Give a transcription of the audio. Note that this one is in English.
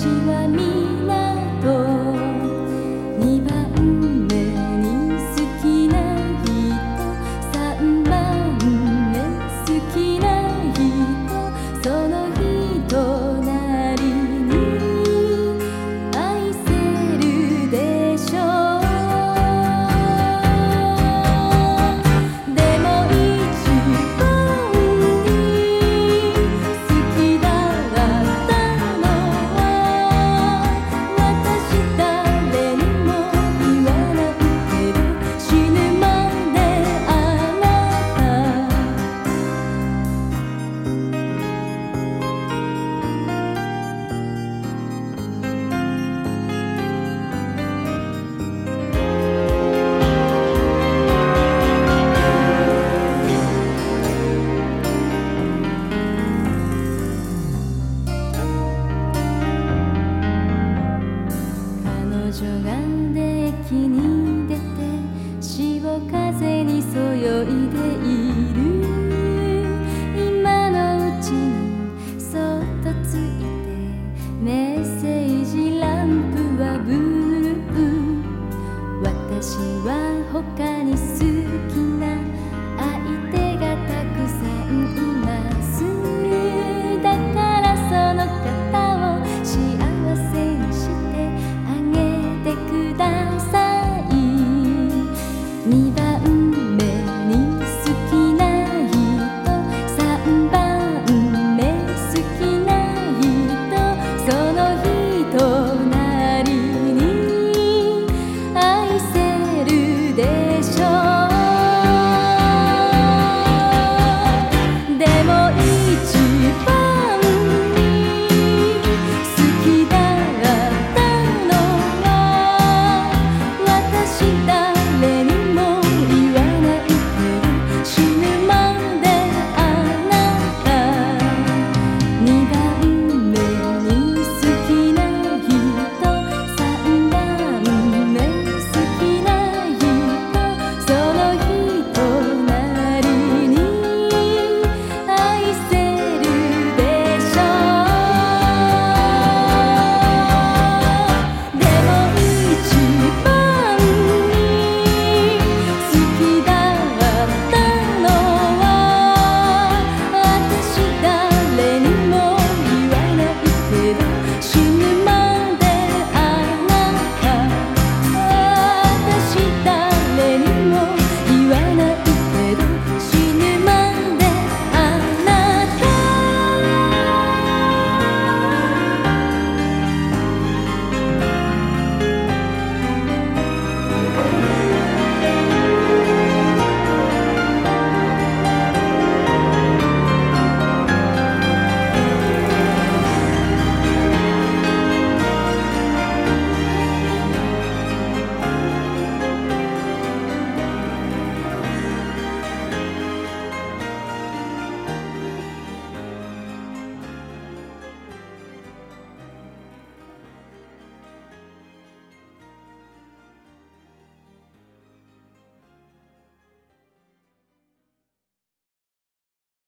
私は見 mi.